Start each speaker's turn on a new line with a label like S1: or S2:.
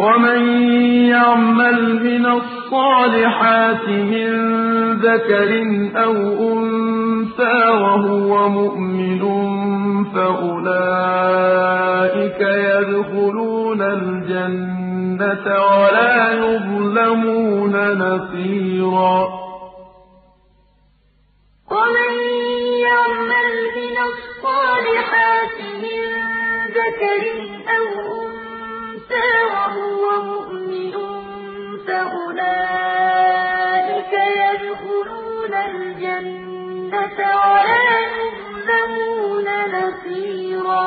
S1: وَمَن يَعْمَلْ مِنَ الصَّالِحَاتِ مِن ذَكَرٍ أَوْ أُنثَىٰ وَهُوَ مُؤْمِنٌ فَأُولَٰئِكَ يَدْخُلُونَ الْجَنَّةَ وَلَا يُظْلَمُونَ نَقِيرًا
S2: وَمَن يَعْمَلْ مِنَ الصَّالِحَاتِ مِن ذَكَرٍ أَوْ أُنثَىٰ فأولئك يدخلون الجنة ولا يظلمون نصيرا